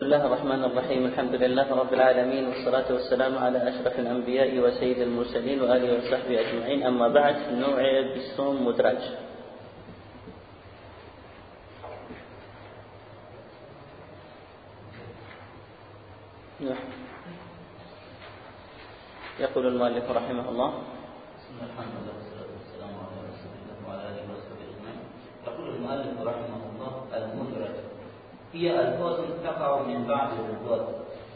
بسم الله الرحمن الرحيم. الحمد لله رب العالمين والصلاة والسلام على أشرف الأنبياء وسيد المرسلين وآله وصحبه أجمعين. أما بعد نوع بسوم مدرج. يقول المؤلف رحمه الله. الحمد لله والصلاة والسلام على رسول الله وعلى آله وصحبه أجمعين يقول المؤلف رحمه الله المدرج هي ألفاظ تقع من بعد الرواة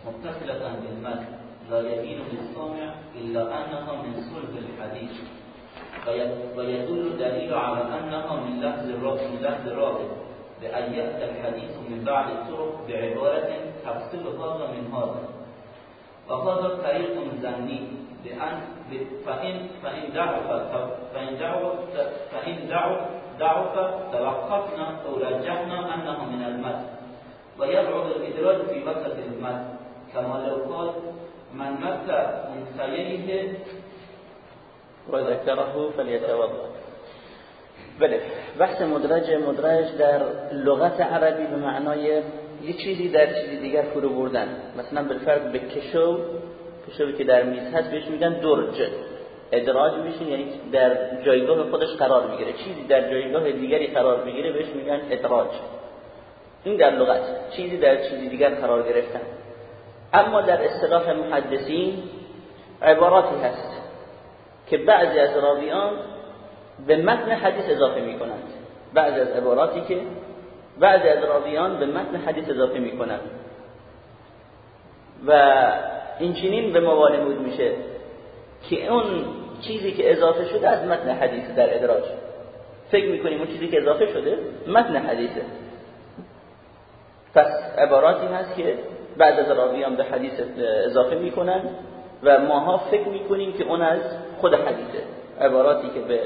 متصلة بالمتن لا يبين للسامع إلا أنها من صلب الحديث. ويدل الدليل على أنها من لفظ الرابط من لفظ الرابط بأن يأتي الحديث من بعد الطرق بعبارة تفصل هذا من هذا. وهذا طريق ظني بأن فإن فإن ضعف فإن ضعف فإن ضعف توقفنا أو رجحنا أنه من المتن ويبعد الإدراج في وسط المتن كما لو قال من مس أنثييه وذكره فليتوضا بله بحث مدرج مدرج در لغت عربی به معنای یه چیزی در چیزی دیگر فرو بردن. مثلا بالفرق به کشو کشوی که در میز هست بهش میگن درج. ادراج میشه یعنی در جایگاه خودش قرار می‌گیره. چیزی در جایگاه دیگری قرار می‌گیره بهش میگن ادراج. این در لغت چیزی در چیزی دیگر قرار گرفتن. اما در اصطلاح محدثین عباراتی هست که بعضی از راویان به متن حدیث اضافه می‌کنند. بعضی از عباراتی که بعضی از راویان به متن حدیث اضافه می‌کنند. و این چنین به ما وانمود میشه که اون چیزی که اضافه شده از متن حدیث در ادراج. فکر می‌کنیم اون چیزی که اضافه شده متن حدیثه. پس عباراتی هست که بعد از راویان به حدیث اضافه می‌کنن و ماها فکر می‌کنیم که اون از خود حدیثه عباراتی که به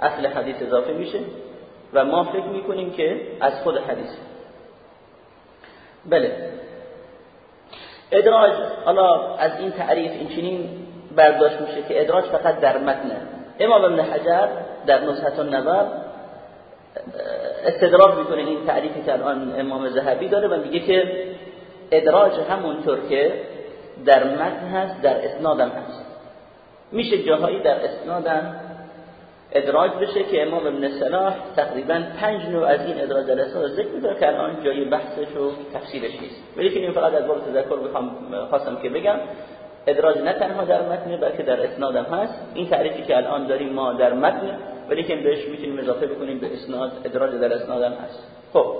اصل حدیث اضافه میشه و ما فکر می‌کنیم که از خود حدیث بله. ادراج حالا از این تعریف این چنین برداشت میشه که ادراج فقط در متن. امام ابن حجر در نزهت النظر استدراک می‌کنه این تعریفی که الان امام ذهبی داره و میگه که ادراج همونطور که در متن هست در اسنادم هست. میشه جاهایی در اسنادم ادراج بشه که امام ابن صلاح تقریبا پنج نوع از این ادراج در اسناد ذکر می‌کنه که الان جای بحثش و تفسیرش نیست. ولی که این فقط از باب تذکر بخوام خواستم که بگم. ادراج نه تنها در متن بلکه در اسنادم هست. این تعریفی که الان داریم ما در متن ولی که بهش می‌تونیم اضافه بکنیم به اسناد ادراج در اسنادم هست. خب.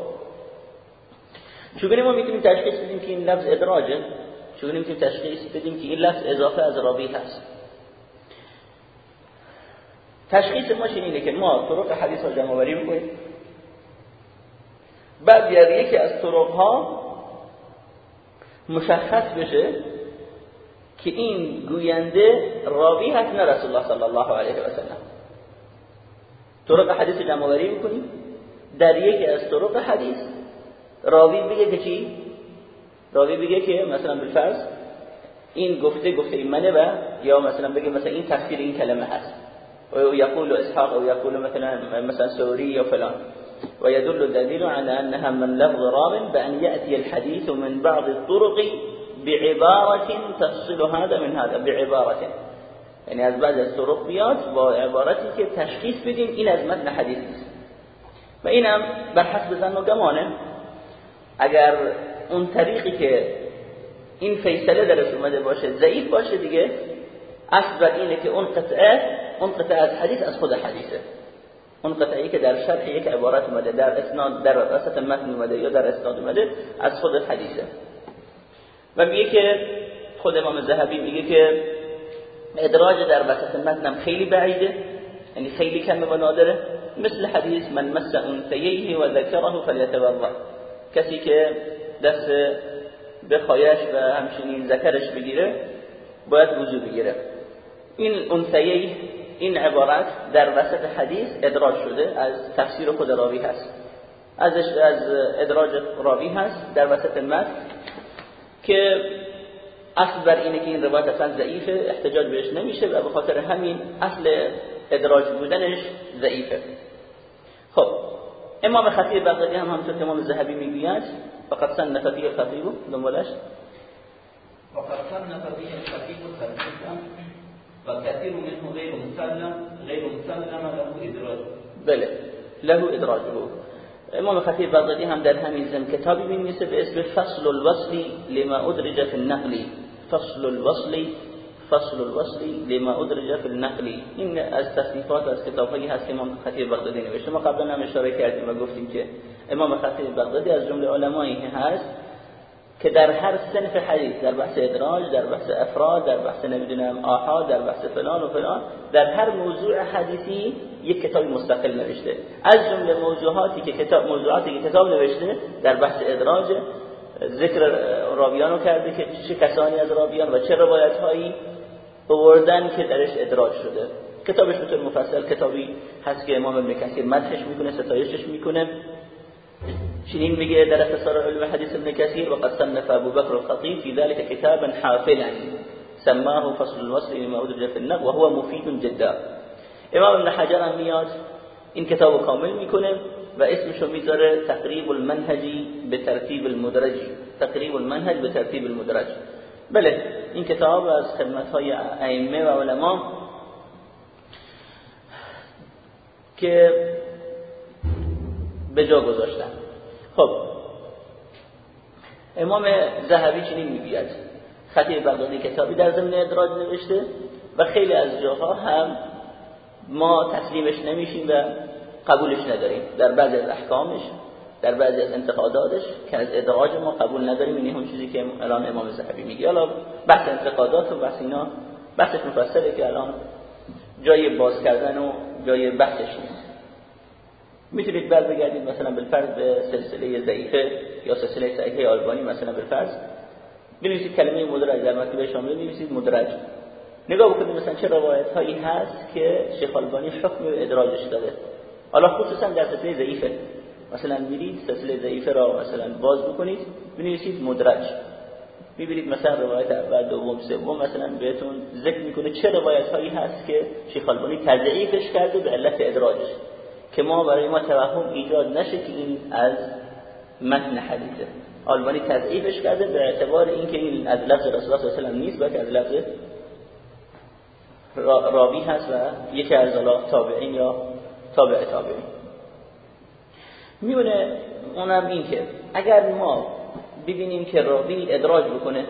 چگونه ما می‌تونیم تشخیص بدیم که این لفظ ادراجه چگونه می‌تونیم تشخیص بدیم که این لفظ اضافه از راوی هست؟ تشخیص ما اینه که ما طرق حدیث رو جمع آوری می‌کنیم. بعد یکی از طرق ها مشخص بشه که این گوینده راوی هست نه رسول الله صلی الله علیه و سلم طرق حدیث جمع آوری می‌کنیم در یکی از طرق حدیث راوی بگه که چی؟ راوی بگه که مثلا بالفرض این گفته گفته منه و یا مثلا بگه مثلا این تفسیر این کلمه هست. و یقول اسحاق او یقول مثلا مثلا سوری یا فلان. ويدل الدليل على أنها من لفظ راو بأن يأتي الحديث من بعض الطرق بعبارة تفصل هذا من هذا بعبارة. یعنی از بعض از طرق بیاد با عبارتی که تشخیص بدیم این از متن حدیث و اینم بر حسب و اگر اون طریقی که این فیصله درش اومده باشه ضعیف باشه دیگه اصل بر اینه که اون قطعه اون قطعه از حدیث از خود حدیثه. اون قطعی که در شرح یک عبارت اومده در اسناد در وسط متن اومده یا در اسناد اومده از خود حدیثه. و میگه که خود امام ذهبی میگه که ادراج در وسط متنم خیلی بعیده یعنی خیلی کمه و نادره. مثل حدیث من مس انثیه و ذکره فلیتوضا. کسی که دست بخوایش و همچنین ذکرش بگیره باید وضو بگیره. این انثیه این عبارت در وسط حدیث ادراج شده از تفسیر خود راوی هست. ازش از ادراج راوی هست در وسط متن که اصل بر اینه که این روایت اصلا ضعیفه احتجاج بهش نمیشه و به خاطر همین اصل ادراج بودنش ضعیفه. خب امام خطیب بغدادی هم همونطور که امام ذهبی می‌گوید فقط صنف فيه الخطیب دنبالش. وقد صنف فيه الخطيب ترتيبا وكثير منه غير مسلم غير مسلم له ادراج بله له ادراجه امام خطیب بغدادی هم در همین زم کتابی می‌نویسه به اسم فصل الوصل لما ادرج في النقل. فصل الوصل فصل الوصل لما ادرج في النقل. این از تصنیفات از کتابهایی هست که امام خطیب بغدادی نوشته. ما قبلا هم اشاره کردیم و گفتیم که امام خطیب بغدادی از جمله علمایی هست که در هر سنف حدیث در بحث ادراج در بحث افراد در بحث نمی‌دونم آحاد در بحث فلان و فلان در هر موضوع حدیثی یک کتابی مستقل نوشته. از جمله موضوعاتی که کتاب موضوعاتی که کتاب نوشته در بحث ادراج ذکر راویانو کرده که چه کسانی از راویان و چه روایت هایی آوردن که درش ادراج شده. کتابش به طور مفصل کتابی هست که امام ابن کثیر مدحش می‌کنه ستایشش می‌کنه. چنین میگه در اختصار علم حدیث ابن کثیر وقد صنف ابو بکر الخطیب في ذلك كتابا حافلا سماه فصل الوصل لما ادرج في النقل وهو مفید جدا. امام ابن حجر هم میاد این کتاب کامل می‌کنه و اسمشو می‌ذاره تقریب المنهجی به ترتیب المدرجی تقریب المنهج به ترتیب المدرج. بله این کتاب از خدمت های ائمه و علما که به جا گذاشتن. خب. امام ذهبی چنین می‌گوید. خطیب بغدادی کتابی در ضمن ادراج نوشته و خیلی از جاها هم ما تسلیمش نمیشیم و قبولش نداریم. در بعضی از احکامش در بعضی از انتقاداتش که از ادراج ما قبول نداریم این هم چیزی که الان امام ذهبی میگه. حالا بحث انتقادات و بحث اینا بحثش مفصله که الان جای باز کردن و جای بحثش نیست. می‌تونید بر بگردید مثلا بالفرض سلسله ضعیفه یا سلسله صحیحه آلبانی مثلا بالفرض. بنویسید کلمه مدرج در مکتب شامل بنویسید مدرج. نگاه بکنید مثلا چه روایت هایی هست که شیخ آلبانی حکم ادراجش داده. حالا خصوصا در سلسله ضعیفه. مثلا میرید سلسله ضعیفه را مثلا باز بکنید بنویسید مدرج. می‌بینید مثلا روایت اول دوم سوم مثلا بهتون ذکر می‌کنه چه روایت هایی هست که شیخ آلبانی تضعیفش کرده به علت ادراجش. که ما برای ما توهم ایجاد نشه که این از متن حدیثه. آلبانی تضعیفش کرده به اعتبار اینکه این از لفظ رسول الله صلی نیست بلکه از لفظ راوی هست و یکی از تابعین یا تابع تابعین. میونه اونم این که اگر ما ببینیم که راوی ادراج بکنه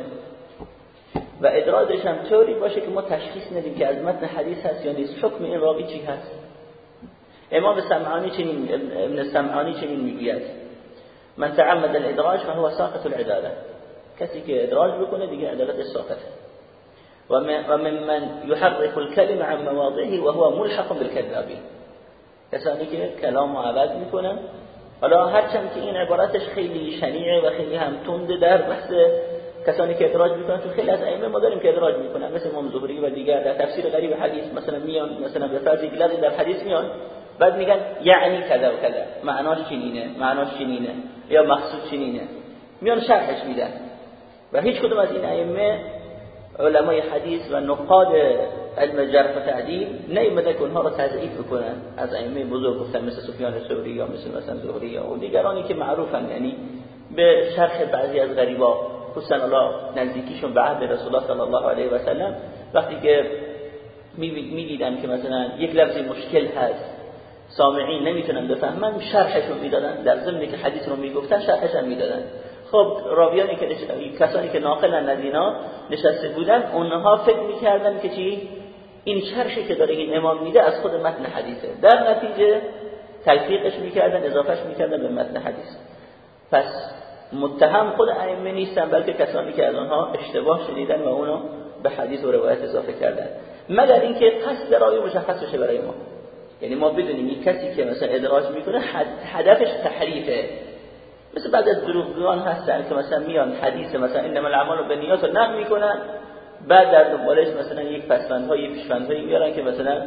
و ادراجش هم طوری باشه که ما تشخیص ندیم که از متن حدیث هست یا نیست حکم این راوی چی هست؟ امام سمعانی چنین ابن سمعانی چنین می‌گوید. من تعمد الادراج فهو ساقط العداله کسی که ادراج بکنه دیگه عدالتش ساقطه و من من يحرف الكلمه عن مواضعه وهو ملحق بالكذابين کسانی که کلام عوض می‌کنن. حالا هرچند که این عبارتش خیلی شنیعه و خیلی هم تنده در بحث کسانی که ادراج می‌کنن تو خیلی از ائمه ما داریم که ادراج می‌کنن مثل امام زهری و دیگر در تفسیر غریب حدیث مثلا میان مثلا به فرض در حدیث میان بعد میگن یعنی کذا و کذا معناش چنینه معناش چنینه یا مقصود چنینه. میان شرحش میدن. و هیچ کدوم از این ائمه علمای حدیث و نقاد علم جرح و تعدیل نیومده که اونها رو تضعیف بکنن. از ائمه بزرگ گفتن مثل سفیان ثوری یا مثل مثلا زهری یا دیگرانی که معروفن یعنی به شرح بعضی از غریبا. خصوصا الله نزدیکیشون به عهد رسول الله صلی الله علیه و سلم وقتی که می‌دیدن که مثلا یک لفظی مشکل هست سامعین نمی‌تونن بفهمن شرحش رو می‌دادن. در ضمنی که حدیث رو می‌گفتن شرحش هم می‌دادن. خب راویانی که کسانی که ناقلن از اینا نشسته بودن اونها فکر می‌کردن که چی؟ این شرحی که داره این امام میده از خود متن حدیثه. در نتیجه تلفیقش می‌کردن اضافهش می‌کردن به متن حدیث. پس متهم خود ائمه نیستن بلکه کسانی که از آنها اشتباه شنیدن و اونو به حدیث و روایت اضافه کردن. مگر اینکه قصد راوی مشخص بشه برای ما. یعنی ما بدونیم این کسی که مثلا ادراج می‌کنه هدفش تحریفه. مثل بعد از دروغگویان هستن که مثلا میان حدیث مثلا انما الاعمال بالنیات رو نقل می‌کنن بعد در دنبالش مثلا یک پسفندهای پیشفندهایی میارن که مثلا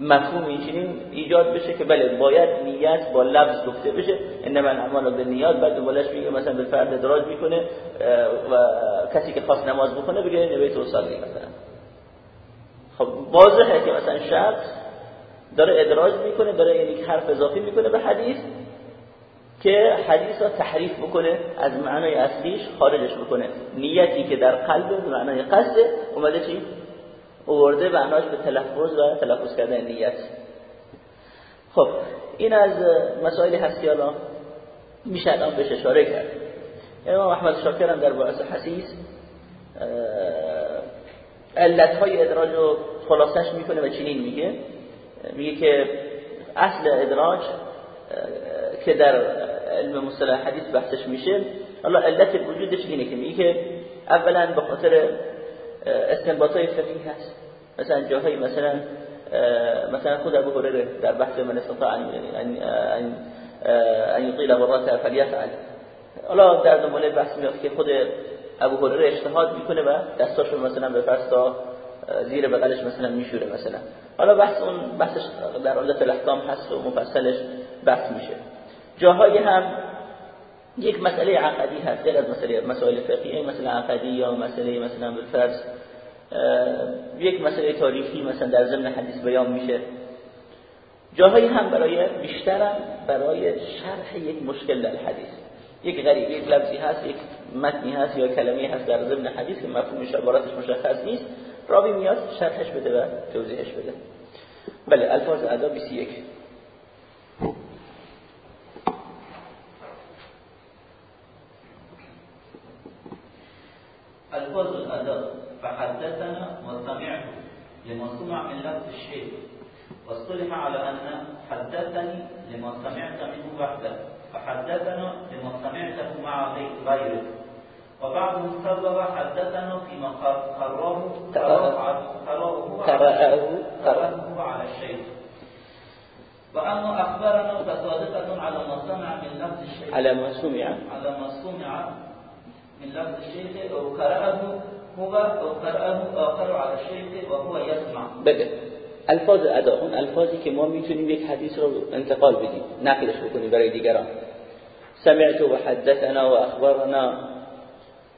مفهوم این ایجاد بشه که بله باید نیت با لفظ گفته بشه. انما الاعمال بالنیات بعد دنبالش میگه مثلا به فرد ادراج می‌کنه و کسی که خاص نماز بکنه بگه نویت اصالی مثلا. خب واضحه که مثلا شخص داره ادراج می‌کنه داره یعنی حرف اضافی می‌کنه به حدیث که حدیث را تحریف بکنه از معنای اصلیش خارجش بکنه. نیتی که در قلب معنای قصد اومده چی؟ اوورده معناش به تلفظ و تلفظ کردن نیت. خب این از مسائل هست که الان میشه الان بهش اشاره کرد. امام احمد شاکر هم در باعث حسیس علت های ادراج رو خلاصش می‌کنه و چنین میگه. میگه که اصل ادراج که در علم مصطلح حدیث بحثش میشه حالا علت وجودش اینه که میگه که اولا به خاطر های فقهی هست. مثلا جاهای مثلا مثلا خود ابو هریره در بحث من استطاع ان ان یطیل غرات فلیفعل. حالا در دنبال بحث میاد که خود ابو هریره اجتهاد می‌کنه و دستاشو مثلا به فرض تا زیر بغلش مثلا میشوره مثلا. حالا بحث اون بحثش در عمدت الاحکام هست و مفصلش بحث میشه. جاهای هم یک مسئله عقدی هست غیر از مسئله مسائل فقهی مثلا عقدی یا مسئله مثلا بالفرض یک مسئله تاریخی مثلا در ضمن حدیث بیان میشه. جاهایی هم برای بیشترم برای شرح یک مشکل در حدیث. یک غریب یک لفظی هست یک متنی هست یا کلمه هست در ضمن حدیث که مفهومش عبارتش مشخص نیست. راوی میاد شرحش بده و توضیحش بده. بله الفاظ ادا 21 الفاظ الاداء فحدثنا وسمعت لما سمع من لفظ الشيخ واصطلح على أن حدثني لما سمعت منه وحده فحدثنا لما سمعته مع غيره. وبعضهم سبب حدثنا فيما قرأه. قراه على الشيخ. وأما أخبرنا فصادقة على ما سمع من لفظ الشيخ. على ما سمع على ما سمع من لفظ الشيخ أو قرأه هو أو قرأه آخر على الشيخ وهو يسمع. بله. الفاظ ادا اون الفاظی که ما می‌تونیم یک حدیث رو انتقال بدیم نقلش بکنیم برای دیگران. سمعت و حدثنا و اخبرنا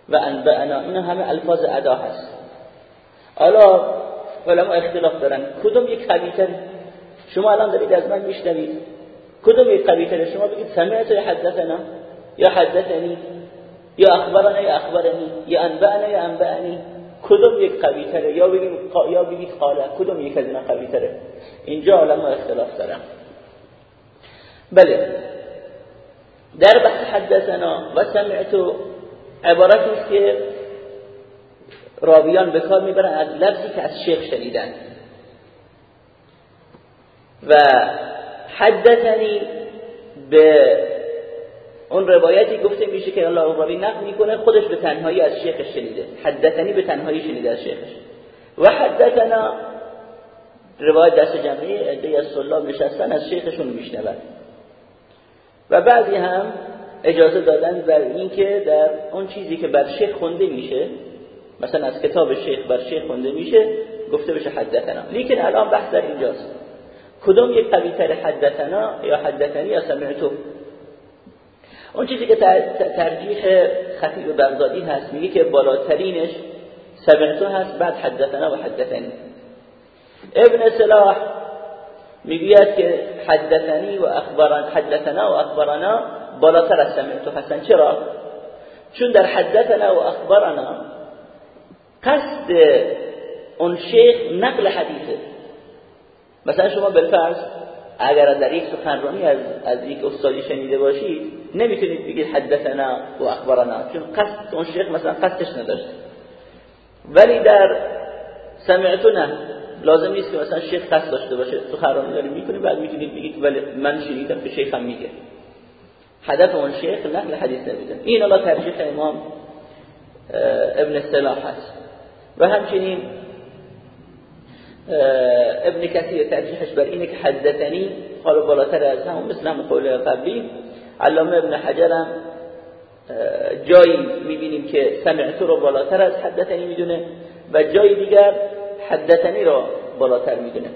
و انبعنا اینا همه الفاظ ادا هست. حالا علما اختلاف دارن. کدوم یک قوی شما الان دارید از من میشنوید. کدوم یک قوی شما بگید سمعت یا حدثنا؟ یا حدثنی؟ یا اخبرنا یا اخبرنی یا انبعنا یا انبعنی کدوم یک قوی تره؟ یا بگید یا بگید قاله کدوم یک از اینا قوی تره؟ اینجا علما اختلاف دارن. بله. در بحث حدثنا و سمعت عبارت که راویان به کار می‌برن از لفظی که از شیخ شنیدن. و حدثنی به اون روایتی گفته میشه که الله راوی نقل می‌کنه خودش به تنهایی از شیخش شنیده. حدثنی به تنهایی شنیده از شیخش. و حدثنا روایت دست جمعی عده از سلاب نشستن از شیخشون میشنون و بعضی هم اجازه دادن بر اینکه در اون چیزی که بر شیخ خونده میشه مثلا از کتاب شیخ بر شیخ خونده میشه گفته بشه حدثنا. لیکن الان بحث در اینجاست. کدوم یک قوی تر حدثنا یا حدثنی یا سمعتو؟ اون چیزی که ترجیح خطیب بغدادی هست میگه که بالاترینش سمعتو هست بعد حدثنا و حدثنی. ابن سلاح می‌گوید که حدثنی و اخبران حدثنا و اخبرنا بالاتر از سمعتو هستن. چرا؟ چون در حدثنا و اخبرنا قصد اون شیخ نقل حدیثه. مثلا شما بالفرض اگر در یک سخنرانی از از یک استادی شنیده باشید نمی‌تونید بگید حدثنا و اخبرنا چون قصد اون شیخ مثلا قصدش نداشت. ولی در سمعتو نه لازم نیست که مثلا شیخ قصد داشته باشه سخنرانی داری می‌کنید بعد می‌تونید بگید ولی من شنیدم که شیخم میگه. هدف اون شیخ نقل حدیث نمیدن این الله ترجیح امام ابن سلاح هست. و همچنین ابن کثیر ترجیحش بر اینه که حدثنی حالا بالاتر از همون مثل همون قول قبلی علامه ابن حجرم جایی می‌بینیم که سمعتو رو بالاتر از حدثنی می‌دونه و جای دیگر حدثنی رو بالاتر می‌دونه.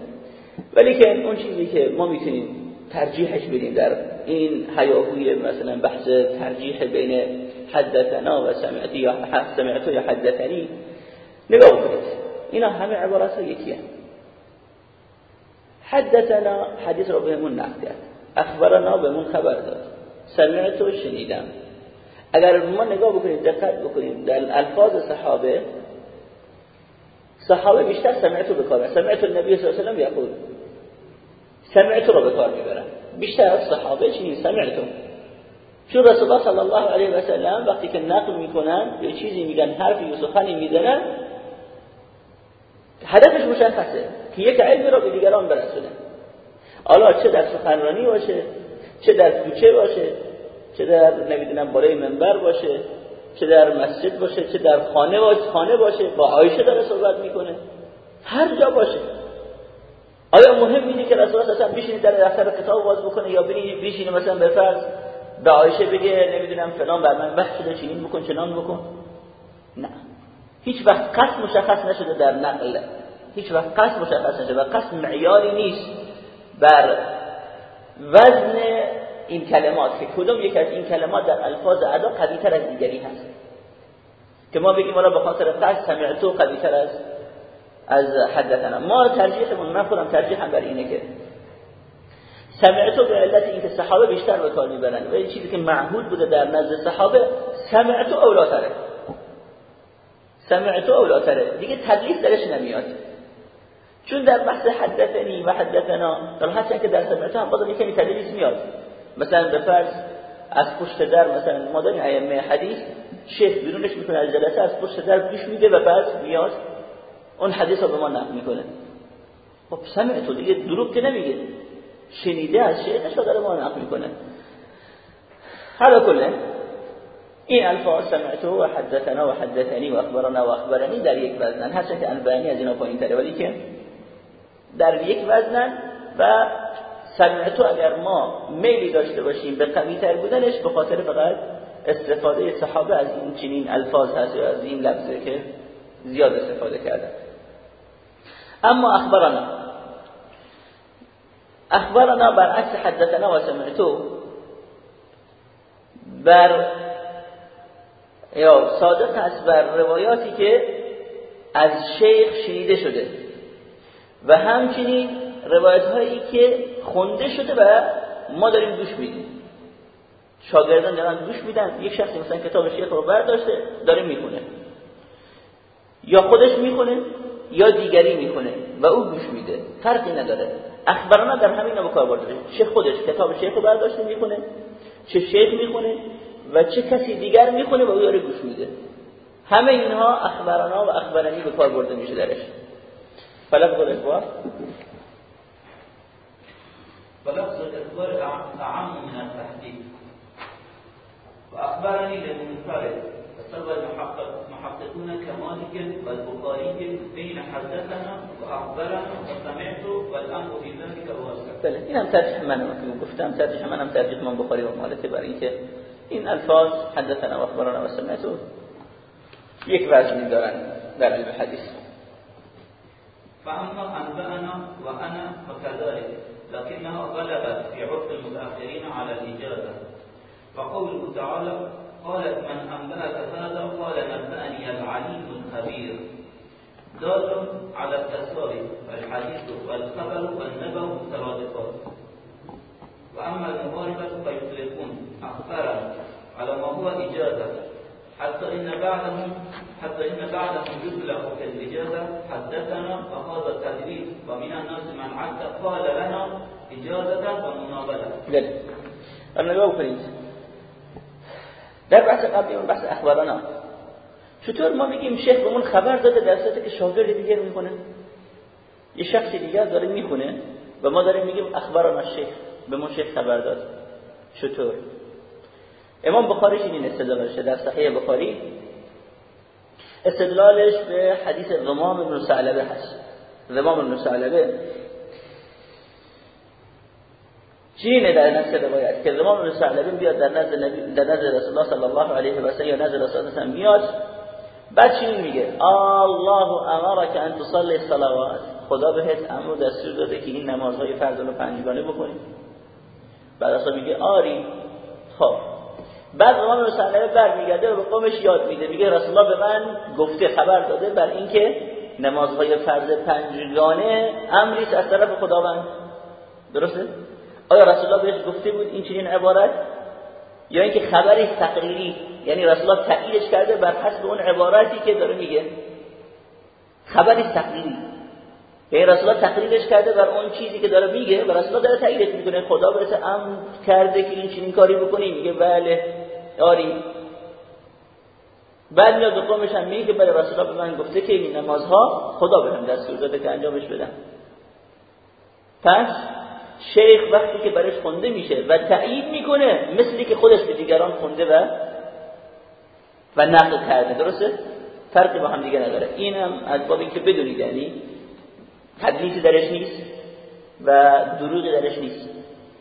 ولی که اون چیزی که ما می‌تونیم ترجیحش بدیم در این حیاهوی مثلا بحث ترجیح بین حدثنا و سمعتی یا سمعتو یا حدثنی نگاه کنید. اینا همه عبارات یکی هم. حدثنا حدیث رو بهمون نقل کرد. اخبرنا بهمون خبر داد. سمعت و شنیدم. اگر ما نگاه بکنیم دقت بکنیم در الفاظ صحابه صحابه بیشتر سمعت رو بکارن سمعت النبی صلی الله علیه و سلم یقول سمعت رو به کار می‌برن. بیشتر از صحابه چی سمعت چون رسول الله صلی الله علیه و سلم وقتی که نقل می‌کنن یه چیزی میگن حرفی یا سخنی می‌زنن هدفش مشخصه که یک علمی را به دیگران برسونه. حالا چه در سخنرانی باشه چه در کوچه باشه چه در نمی‌دونم بالای منبر باشه چه در مسجد باشه چه در خانه باشه خانه باشه. با عایشه داره صحبت می‌کنه. هر جا باشه. آیا مهم اینه که رسول اصلا بشینه در دفتر کتاب باز بکنه یا بشینه مثلا به فرض به عایشه بگه نمی‌دونم فلان بر من وقت شده چنین بکن چنان بکن؟ نه. هیچ وقت قصد مشخص نشده در نقل. هیچ وقت قصد مشخص نشده و قصد معیاری نیست بر وزن این کلمات که کدوم یک از این کلمات در الفاظ ادا قوی تر از دیگری هست. که ما بگیم والا به خاطر قصد سمعتو قوی تر از از حدثنا. ما ترجیحمون من خودم ترجیحم بر اینه که سمعتو به علت اینکه صحابه بیشتر به کار می‌برن. و این چیزی که معهود بوده در نزد صحابه سمعتو اولاتره. سمعتو اولاتره. دیگه تدلیس درش نمیاد. چون در بحث حدثنی و حدثنا در حتی که در سمعتو هم بازم یکمی تدلیس میاد. مثلا به فرض از پشت در مثلا ما داریم ائمه حدیث شیخ بیرونش می‌کنه از جلسه از پشت در گوش میده و بعد میاد. اون حدیث رو به ما نقل می‌کنه. خب سمع تو دیگه دروغ که نمیگه. شنیده از شیخش رو داره ما نقل می‌کنه. حالا کله این الفاظ سمعتو و حدثنا و حدثنی و اخبرنا و اخبرنی در یک وزنن هرچند که البانی از اینا پایین تره ولی که در یک وزنن و سمعتو اگر ما میلی داشته باشیم به قوی تر بودنش به خاطر فقط استفاده صحابه از این چنین الفاظ هست یا از این لفظه که زیاد استفاده کردن. اما اخبرنا اخبرنا برعکس حدثنا و سمعتو بر یا صادق است بر روایاتی که از شیخ شنیده شده. و همچنین روایت هایی که خونده شده و ما داریم گوش میدیم. شاگردان دارن گوش میدن. یک شخصی مثلا کتاب شیخ رو برداشته داره می‌خونه. یا خودش می‌خونه یا دیگری می‌خونه و او گوش میده. فرقی نداره. اخبرنا در همین به کار برده چه خودش کتاب شیخ رو برداشته می‌خونه چه شیخ می‌خونه و چه کسی دیگر می‌خونه و او داره گوش میده. همه اینها اخبرنا و اخبرنی به کار برده میشه درش. فلفظ الإخبار؟ ولفظ الإخبار اعم من التحقیق وأخبرني للمنفرد فسوى المحققون كمالك والبخاري بين حدثنا وأخبرنا وسمعت والأمر في ذلك واسع. بله این هم ترجیح من که گفتم ترجیح من هم ترجیح من بخاری و مالک برای اینکه این الفاظ حدثنا و اخبرنا و سمعت یک وزنی دارن در علم حدیث. فأما أنبأنا وأنا فكذلك لكنها غلبت في عرف المتأخرين على الإجازة فقوله تعالى قالت من أنبأك هذا؟ قال نبأني العليم الخبير. دال على التساوي الحديث والخبر والنبأ مترادفات وأما المغاربة فيطلقون أخبارا على ما هو إجازة. حتى إن بعدهم حتى إن بعدهم يطلق كالإجازة حدثنا وهذا التدريب ومن الناس من عد قال لنا إجازة ومنابلة. أنا نگاه در بحث قبلی اون بحث اخبارنا چطور ما میگیم شیخ بهمون خبر داده در صورتی که شاگرد دیگر می‌کنه یه شخصی دیگر داره می‌خونه و ما داریم میگیم اخبارنا شیخ به ما شیخ خبر داد. چطور؟ امام بخاریش این استدلالش در صحیح بخاری. استدلالش به حدیث غمام بن ثعلبه هست. غمام بن ثعلبه چینه در نفس روایت که زمان بن ثعلبه بیاد در نزد نبی در نزد رسول الله صلی الله علیه و سلم یا نزد رسول الله میاد بعد چی میگه؟ الله امرك ان تصلي الصلوات. خدا بهت امر دستور داده که این نمازهای فرض رو پنجگانه بکنی. بعد اصلا میگه آری. خب. بعد امام بن برمیگرده و به قومش یاد میده. میگه رسول الله به من گفته خبر داده بر اینکه نمازهای فرض پنجگانه امری از طرف خداوند. درسته؟ آیا رسول الله بهش گفته بود این چنین عبارت؟ یا اینکه خبری تقریری یعنی رسول الله تاییدش کرده بر حسب اون عبارتی که داره میگه. خبری تقریری. یعنی رسول الله تقریرش کرده بر اون چیزی که داره میگه و رسول الله داره تاییدش می‌کنه. خدا بهت امر کرده که این چنین کاری بکنی. میگه بله. آری. بعد میاد به قومش هم میگه که بله رسول الله به من گفته که این نمازها خدا بهم دستور داده که انجامش بدم پس شیخ وقتی که برش خونده میشه و تایید می‌کنه مثلی که خودش به دیگران خونده و و نقل کرده درسته؟ فرقی با هم دیگه نداره. اینم از باب که بدونید یعنی تدلیسی درش نیست و دروغی درش نیست.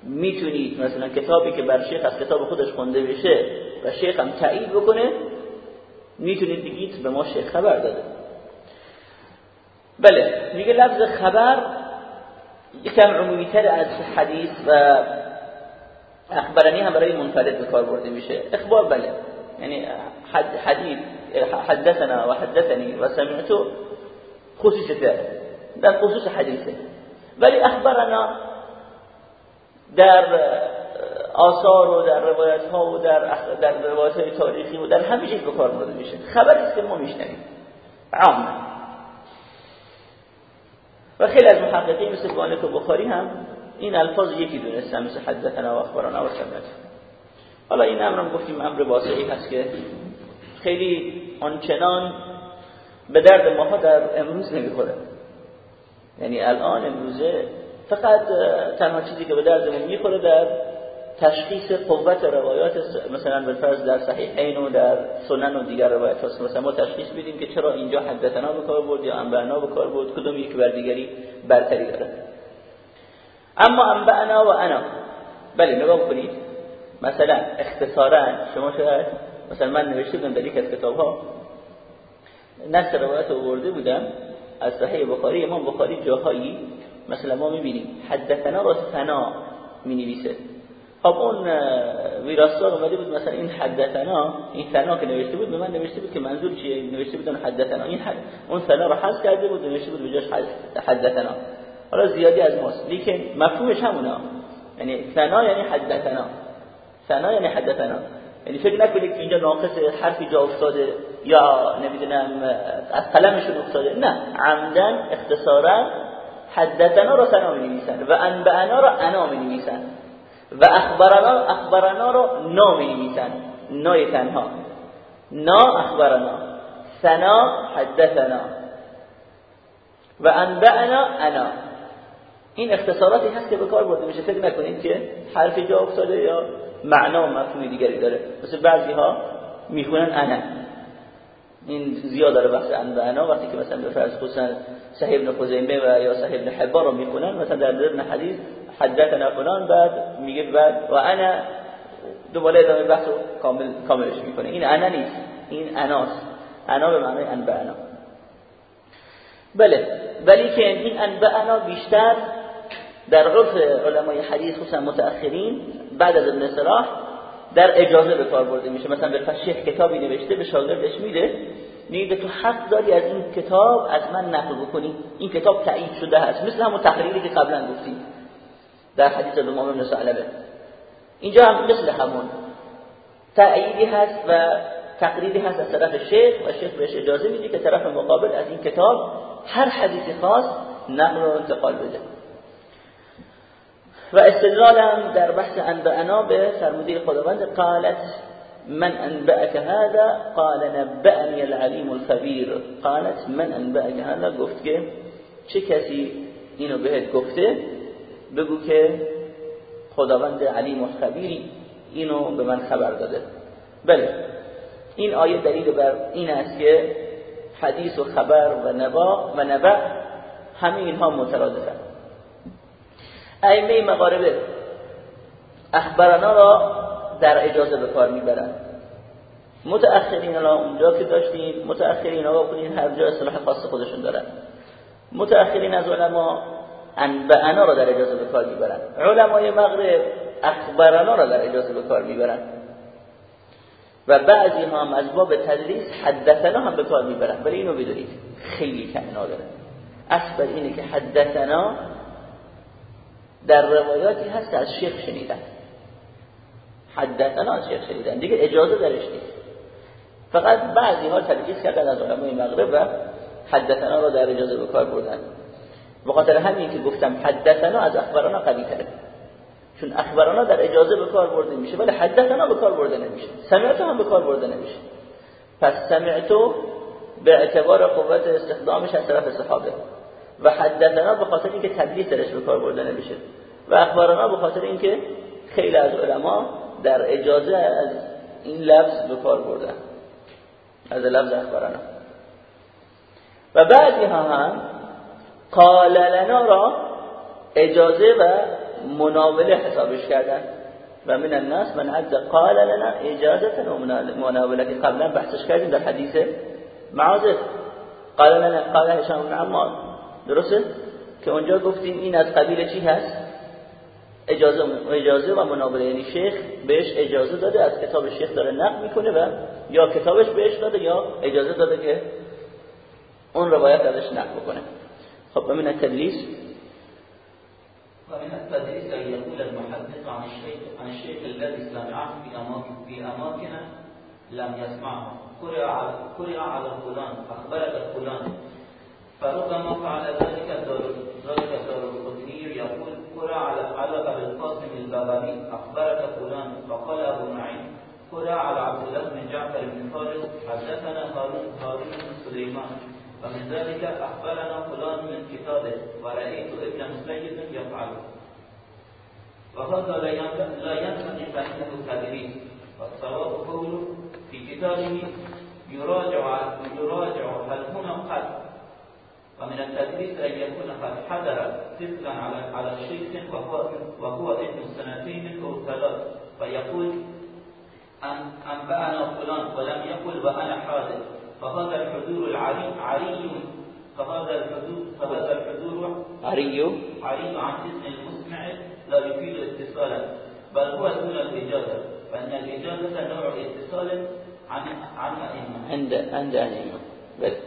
می‌تونید مثلا کتابی که بر شیخ از کتاب خودش خونده بشه و شیخ هم تایید بکنه می‌تونید بگید به ما شیخ خبر داده. بله میگه لفظ خبر یکم عمومیتر از حدیث و اخبرنی هم برای منفرد به کار برده میشه. اخبار بله یعنی حدیث حدثنا و حدثنی و سمعتو خصوصیته در خصوص حدیثه. ولی اخبرنا در آثار و در روایت ها و در در روایت های تاریخی و در همه چیز به کار برده میشه. خبری است که ما میشنویم. عام. و خیلی از محققین مثل مالک و بخاری هم این الفاظ یکی دونستن مثل حدثنا و اخبارنا و سمعت حالا این امرم گفتیم امر واسعی هست که خیلی آنچنان به درد ماها در امروز نمی‌خوره. یعنی الان امروزه فقط تنها چیزی که به دردمون می‌خوره در تشخیص قوت روایات مثلا بالفرض در صحیحین و در سنن و دیگر روایات هست مثلا ما تشخیص بدیم که چرا اینجا حدثنا به کار برد یا انبعنا به کار برد کدوم یک بر دیگری برتری داره. اما انبعنا و انا. بله نگاه کنید مثلا اختصارا شما شاید مثلا من نوشته بودم در یک از کتاب ها نصر روایت آورده بودم از صحیح بخاری امام بخاری جاهایی مثلا ما می‌بینیم حدثنا رو ثنا می نویسه خب اون ویراستار اومده بود مثلا این حدثنا این ثنا که نوشته بود به من نوشته بود که منظور چیه؟ نوشته بود حدثنا. این حد اون ثنا رو حذف کرده بود نوشته بود بجاش حدثنا. حالا زیادی از ماست. لیکن مفهومش همونه. یعنی ثنا یعنی حدثنا. ثنا یعنی حدثنا. یعنی فکر نکنید که اینجا ناقص حرفی جا افتاده یا نمی‌دونم از قلمشون افتاده. نه. عمدن اختصارا حدثنا رو ثنا می نویسن و انبعنا رو انا می نویسن و اخبرنا اخبرنا رو نا می نویسن نای تنها. نا اخبرنا. ثنا حدثنا. و انبعنا انا. این اختصاراتی هست که به کار برده میشه. فکر نکنید که حرفی جا افتاده یا معنا و مفهوم دیگری داره. مثل بعضی ها می‌خونن انا. این زیاد داره بحث انبعنا وقتی که مثلا به فرض خصوصا صحیح ابن خزیمه و یا صحیح ابن حبان رو می‌خونن مثلا در ابن حدیث حدثنا فلان بعد میگه بعد و انا دوباره ادامه بحث رو کامل کاملش می‌کنه. این انا نیست این اناست انا به معنای انبعنا بله ولی که این انبعنا بیشتر در عرف علمای حدیث خصوصا متأخرین بعد از ابن صلاح در اجازه به کار برده میشه. مثلا به شیخ کتابی نوشته به شاگردش میده میگه تو حق داری از این کتاب از من نقل بکنی. این کتاب تایید شده هست. مثل همون تقریری که قبلا گفتیم. در حدیث امام ابن ثعلبه. اینجا هم مثل همون. تأییدی هست و تقریری هست از طرف شیخ و شیخ بهش اجازه میده که طرف مقابل از این کتاب هر حدیث خاص نقل و انتقال بده. و استدلالم در بحث انبعنا به فرموده خداوند قالت من انبأك هذا قال نبأني العليم الخبير قالت من انبأك هذا گفت که چه کسی اینو بهت گفته؟ بگو که خداوند علیم و خبیری اینو به من خبر داده. بله این آیه دلیل بر این است که حدیث و خبر و نبا و نبع همه اینها مترادفن. ائمه مغاربه اخبرنا را در اجازه به کار می‌برن. متأخرین الان اونجا که داشتیم متأخرین آقا کنین هر جا اصلاح خاص خودشون دارن. متأخرین از علما انبعنا را در اجازه به کار می‌برن. علمای مغرب اخبرنا را در اجازه به کار می‌برن. و بعضی هم از باب تدریس حدثنا هم به کار می‌برن. ولی اینو بدونید خیلی کم داره اصل اینه که حدثنا در روایاتی هست که از شیخ شنیدن. حدثنا از شیخ شنیدن. دیگه اجازه درش نیست. فقط بعضی ها تدریس کردن از علمای مغرب و حدثنا رو در اجازه به کار بردن. به خاطر همین که گفتم حدثنا از اخبارنا قوی تره. چون اخبارنا در اجازه به کار برده میشه ولی حدثنا به کار برده نمیشه. سمعتو هم به کار برده نمیشه. پس سمعتو به اعتبار قوت استخدامش از طرف صحابه. و حدثنا به خاطر اینکه تدلیس درش به کار برده نمیشه. و اخبارنا به خاطر اینکه خیلی از علما در اجازه از این لفظ به کار بردن. از لفظ اخبارنا. و بعضی ها هم قال لنا را اجازه و مناوله حسابش کردن. و من الناس من عد قال لنا اجازه و مناوله. که قبلا بحثش کردیم در حدیث معاذ. قال لنا قال هشام بن عمار. درسته؟ که اونجا گفتیم این از قبیل چی هست؟ اجازه اجازه و مناوله یعنی شیخ بهش اجازه داده از کتاب شیخ داره نقل می‌کنه و یا کتابش بهش داده یا اجازه داده که اون روایت ازش نقل بکنه. خب من التدليس ومن التدليس أن يقول المحدث عن الشيخ عن الشيخ الذي سمعه في أماكن لم يسمعه قرئ على قرئ على فلان أخبرك فلان. فربما فعل ذلك ذلك الدار القطني يقول قرئ على على أبي القاسم البغوي أخبرك فلان. فقال أبو نعيم قرئ على عبد الله بن جعفر بن فارس حدثنا هارون هارون بن سليمان. ومن ذلك أخبرنا فلان من كتابه ورأيت ابن مسيد يفعله. وهذا لا ينبغي فإنه تدريس والصواب قوله في كتابه يراجع يراجع هل هنا قد ومن التدريس أن يكون قد حضر طفلا على على شيخ وهو وهو ابن سنتين أو ثلاث فيقول أنبأنا فلان ولم يقل وأنا حاضر فهذا الحضور العري عري فهذا الحضور فهذا الحضور عري عري عن اسم المسمع لا يفيد اتصالا بل هو دون الإجازة فإن الإجازة نوع اتصال عن عن أئمة. عند عند أئمة. بس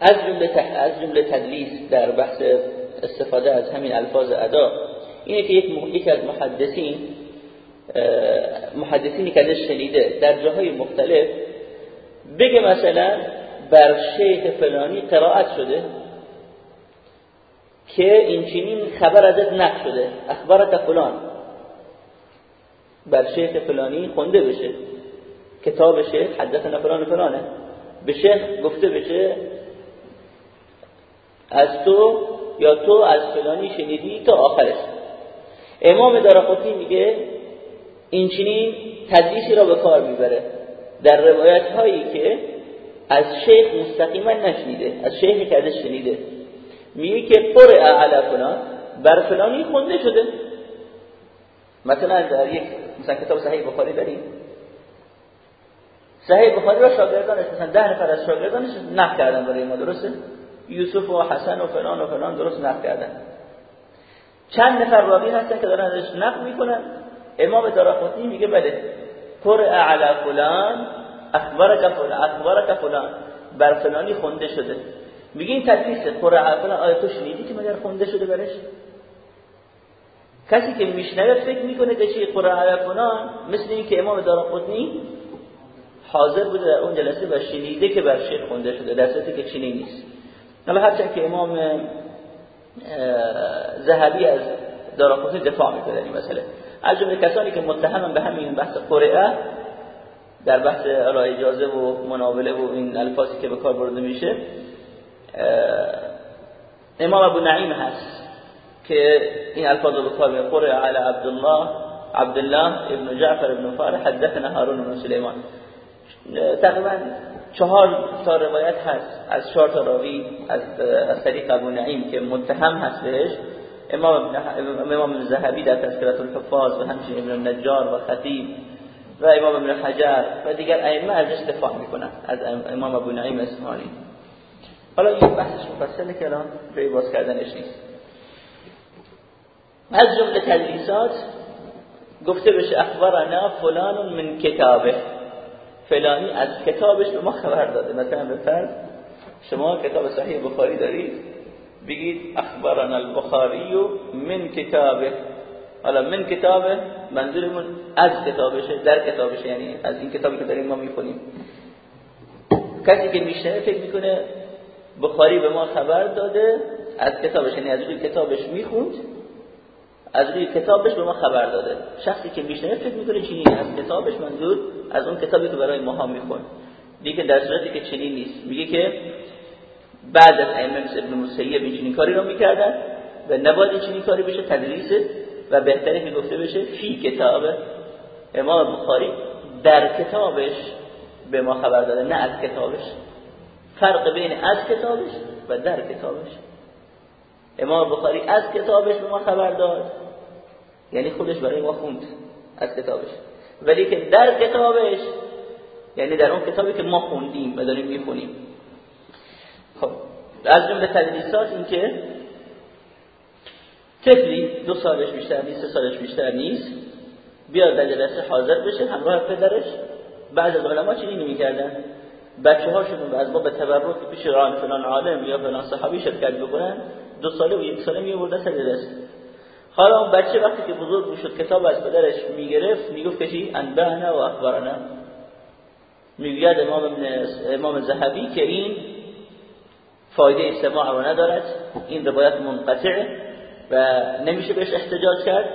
از جمله از جمله تدلیس در بحث استفاده از همین الفاظ ادا اینه که یک یکی از محدثین محدثینی که ازش شنیده در جاهای مختلف بگه مثلا بر شیخ فلانی قرائت شده که این چنین خبر ازت نقل شده اخبارت فلان. بر شیخ فلانی خونده بشه کتاب شیخ حدثنا فلان فلانه. به شیخ گفته بشه از تو یا تو از فلانی شنیدی تا آخرش. امام دارقطی میگه این چنین تدریسی را به کار می‌بره. در روایت هایی که از شیخ مستقیما نشنیده از شیخی که شنیده. میگه که قرع علی فلان بر فلانی خونده شده. مثلا در یک مثلا کتاب صحیح بخاری داریم. صحیح بخاری را شاگردانش مثلا ده نفر از شاگردانش نقل کردن برای ما درسته؟ یوسف و حسن و فلان و فلان درست نقل کردن. چند نفر راوی هستن که دارن ازش نقل می‌کنن. امام دارقطنی میگه بله قرع علی فلان اخبرک فلان اخبرک فلان. بر فلانی خونده شده. میگه این تدریس قرع فلان آیا تو شنیدی که مگر خونده شده برش؟ کسی که میشنوه فکر می‌کنه که چی قرع فلان مثل این که امام دارقطنی حاضر بوده در اون جلسه و شنیده که بر شیخ خونده شده در که چنین نیست. حالا هرچند که امام ذهبی از دارقطنی دفاع می‌کنه این مسئله. از جمله کسانی که متهمن به همین بحث قرعه در بحث را اجازه و مناوله و این الفاظی که به کار برده میشه امام ابو نعیم هست که این الفاظ رو به کار می‌بره. قرعه علی عبدالله عبدالله ابن جعفر ابن فارح حدثنا هارون بن سلیمان. تقریبا چهار تا روایت هست. از چهار تا راوی از طریق ابو نعیم که متهم هست بهش امام امام زهبی در تذکرات الحفاظ و همچنین ابن نجار و خطیب و امام ابن حجر و دیگر ائمه ازش دفاع می‌کنن. از امام ابو نعیم اصفهانی. حالا این بحثش مفصله که الان جای باز کردنش نیست. از جمله تدریسات گفته بشه اخبرنا فلان من کتابه. فلانی از کتابش به ما خبر داده. مثلا به فرض شما کتاب صحیح بخاری دارید؟ بگید اخبرنا البخاری من کتابه. حالا من کتاب منظورمون از کتابشه در کتابشه یعنی از این کتابی که داریم ما می‌خونیم. کسی که میشنه فکر می‌کنه بخاری به ما خبر داده از کتابش یعنی از روی کتابش می‌خوند. از روی کتابش به ما خبر داده. شخصی که میشنه فکر می‌کنه چنین از کتابش منظور از اون کتابی که برای ماها میخون دیگه در صورتی که چنین نیست. میگه که بعد از ائمه ابن مسیب این کاری رو می‌کردن و نباید چنین کاری بشه تدریس و بهتره که گفته بشه فی کتاب امام بخاری در کتابش به ما خبر داده. نه از کتابش. فرق بین از کتابش و در کتابش. امام بخاری از کتابش به ما خبر داد. یعنی خودش برای ما خوند از کتابش. ولی که در کتابش یعنی در اون کتابی که ما خوندیم و داریم می‌خونیم. خب از جمله تدریسات این که طفلی دو سالش بیشتر نیست سه سالش بیشتر نیست بیاد در جلسه حاضر بشه همراه پدرش. بعد از علما چنین می‌کردن. بچه هاشون از باب تبرک پیش فلان عالم یا فلان صحابی شرکت بکنن. دو ساله و یک ساله میوردن سر دست حالا اون بچه وقتی که بزرگ می‌شد کتاب از پدرش می‌گرفت می‌گفت که چی؟ انبهنا و اخبارنا می‌گوید امام امام زهبی که این فایده استماع رو ندارد این روایت منقطعه و نمیشه بهش احتجاج کرد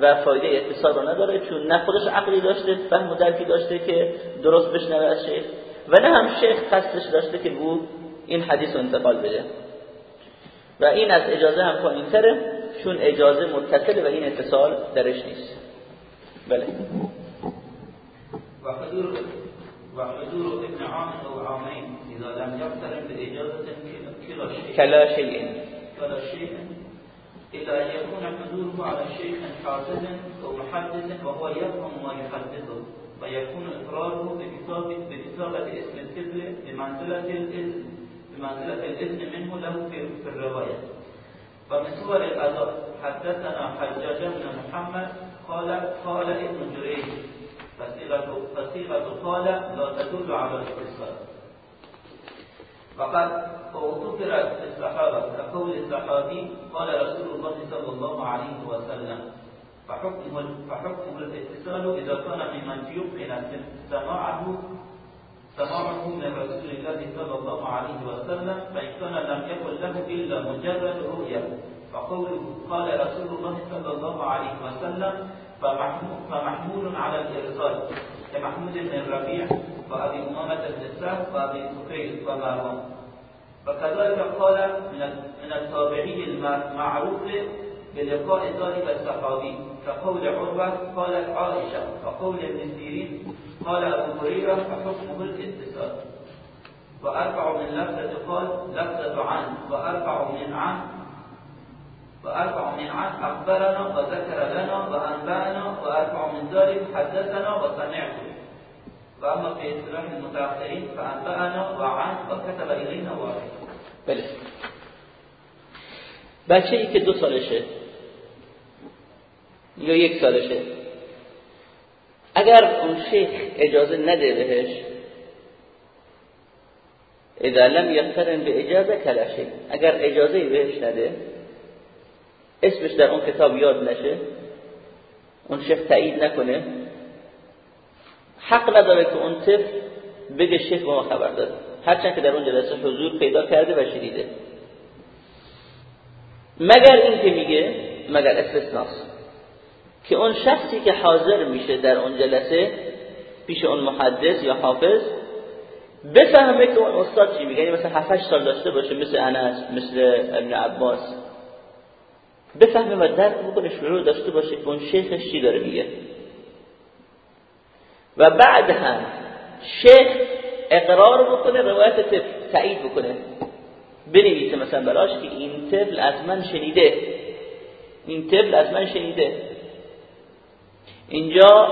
و فایده اتصال رو نداره چون نه خودش عقلی داشته فهم و درکی داشته که درست بشنوه از شیخ و نه هم شیخ قصدش داشته که بو این حدیث رو انتقال بده. و این از اجازه هم پایینتره چون اجازه متصل و این اتصال درش نیست. بله. و حضور و حضور ابن عام او عامین اذا لم يقترن باجازه كلا شيء كلا شيء كلا شيء إلا أن يكون حضوره على شيخ حافظ أو محدث وهو يفهم ما يحدثه ويكون إقراره بكتابة اسم الطفل بمنزلة الإذن بمنزلة الإذن منه له في الرواية ومن صور الأداء حدثنا حجاج بن محمد قال قال ابن جريج فصيغة قال لا تدل على الاتصال فقد اعتبرت الصحابة كقول الصحابي قال رسول الله صلى الله عليه وسلم. فحكمه فحكمه الاتصال إذا كان ممن يمكن سماعه سماعه من رسول الله صلى الله عليه وسلم فإن كان لم يكن له إلا مجرد رؤية. فقوله قال رسول الله صلى الله عليه وسلم فمحمول على الإرسال. كمحمود بن الربيع وأبي أمامة بن السهل وأبي بكير ومروان وكذلك قال من التابعي المعروف بلقاء ذلك الصحابي كقول عروة قالت عائشة وقول ابن سيرين قال أبو هريرة فحكمه الاتصال وأرفع من لفظة قال لفظة عن وأرفع من عن وأرفع من عن أخبرنا وذكر لنا وأنبأنا وأرفع من ذلك حدثنا وسمعت وأما في اصطلاح المتأخرين فأنبأنا وعن وكتب إلينا واحد. بله. بچه ای که دو سالشه یا یک سالشه؟ اگر اون شیخ اجازه نده بهش اذا لم یقترن به اجازه کلشه اگر اجازه بهش نده اسمش در اون کتاب یاد نشه اون شیخ تایید نکنه حق نداره که اون طفل بگه شیخ با ما خبر داد هرچند که در اون جلسه حضور پیدا کرده و شنیده. مگر این که میگه مگر استثناست. که اون شخصی که حاضر میشه در اون جلسه پیش اون محدث یا حافظ بفهمه که اون استاد چی میگه. یعنی مثلا 7 سال داشته باشه مثل انس مثل ابن عباس. بفهمه و درک بکنه شروع داشته باشه که اون شیخش چی داره میگه. و بعد هم شیخ اقرار بکنه روایت طفل تایید بکنه. بنویسه مثلا براش که این طفل از من شنیده. این طفل از من شنیده. اینجا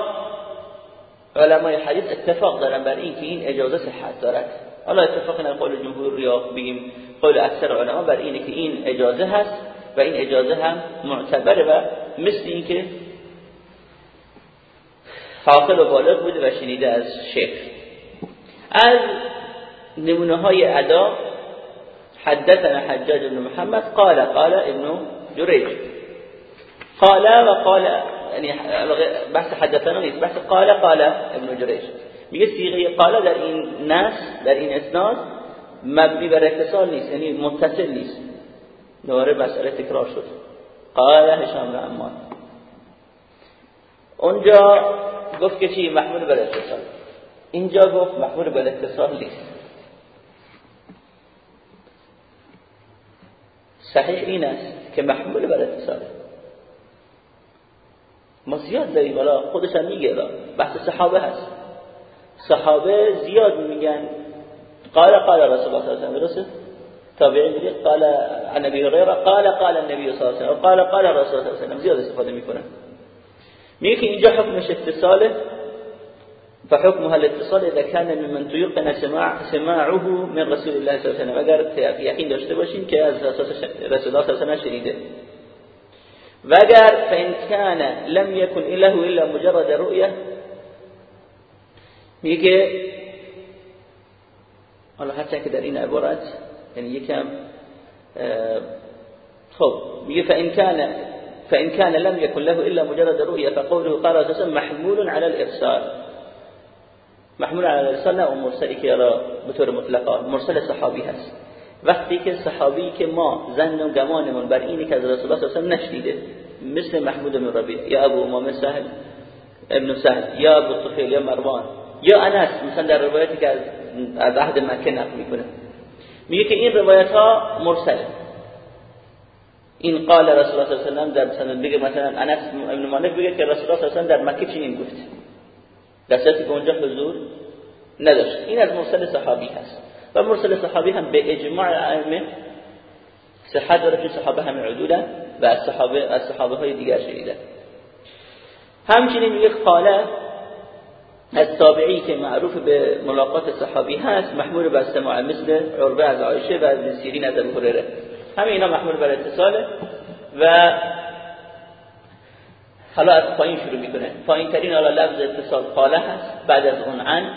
علمای حدیث اتفاق دارن بر این که این اجازه صحت دارد حالا اتفاق نه قول جمهور یا بگیم قول اکثر علما بر اینه که این اجازه هست و این اجازه هم معتبره و مثل اینکه حاصل و بالغ بوده و شنیده از شیخ. از نمونه های ادا حدثنا حجاج بن محمد قال قال ابن جريج قال و قال یعنی بحث حدثنا نیست بحث قال قال ابن جریش. میگه سیغه قال در این نص در این اسناد مبنی بر اتصال نیست یعنی متصل نیست. دوباره مسئله تکرار شد. قال هشام رحمان اونجا گفت که چی؟ محمول بر اتصال. اینجا گفت محمول بر اتصال نیست. صحیح این است که محمول بر اتصال. ما زیاد داریم. حالا خودش هم میگه بحث صحابه هست. صحابه زیاد میگن. قال قال رسول الله صلی الله علیه و سلم تابعین میگه قال عن ابي هريره قال قال النبي صلی الله علیه و قال قال رسول الله صلی الله علیه و زیاد استفاده می‌کنن. میگه که اینجا حکمش اتصاله فحكمها الاتصال اذا كان ممن تيقن سماع سماعه من رسول الله صلی الله علیه و اگر یقین داشته باشین که از رسول الله صلی الله علیه و سلم شنیده. و اگر فإن كان لم يكن له إلا مجرد رؤية میگه حالا حتی که در این عبارت یعنی یکم خب میگه فإن كان فإن كان لم يكن له إلا مجرد رؤية فقوله قال أساسا محمول على الإرسال. محمول على الإرسال نه اون مرسلی که را مطلقا مرسل صحابی هست وقتی که صحابی که ما زن و گمانمون بر اینی که از رسول الله صلی الله علیه نشنیده مثل محمود بن ربیع یا ابو امامه سهل ابن سهل یا ابو طفیل یا مروان یا انس مثلا در روایتی که از عهد مکه نقل می‌کنه. میگه که این روایت ها مرسله این قال رسول الله صلی الله علیه و در مثلا بگه مثلا انس ابن مالک بگه که رسول الله صلی الله علیه و در مکه چنین گفت. صورتی که اونجا حضور نداشت. این از مرسل صحابی هست. و مرسل صحابی هم به اجماع ائمه صحت داره که صحابه همه عدولن و از صحابه از صحابه های دیگر شنیدن همچنین میگه قاله از تابعی که معروف به ملاقات صحابی هست محمول بر سماع مثل عربه از عایشه و ابن سیرین از ابو همه اینا محمول بر اتصاله و حالا از پایین شروع می‌کنه. پایین ترین حالا لفظ اتصال قاله هست بعد از اون عن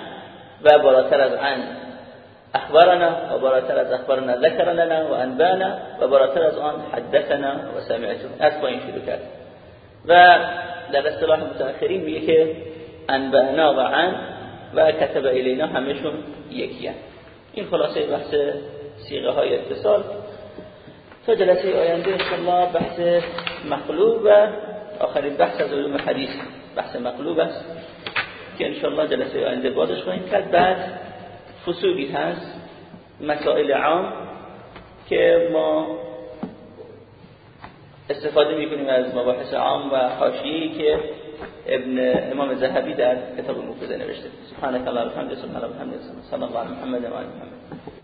و بالاتر از عن. اخبرنا و بالاتر از اخبرنا ذکرنا و انبانا و بالاتر از آن حدثنا و سمعتون از پایین شروع کرد. و در اصطلاح متأخرین میگه که انبانا و عن و کتب الینا همشون یکی این خلاصه بحث سیغه های اتصال. تا جلسه آینده انشاءالله بحث مقلوب و آخرین بحث از علوم حدیث. بحث مقلوب است که انشاءالله جلسه آینده بازش خواهیم کرد. بعد فصولی هست مسائل عام که ما استفاده می‌کنیم از مباحث عام و حاشیه‌ای که ابن امام زهبی در کتاب المفیده نوشته سبحانك اللهم وبحمدك سبحان الله وبحمده صلی الله علی محمد و محمد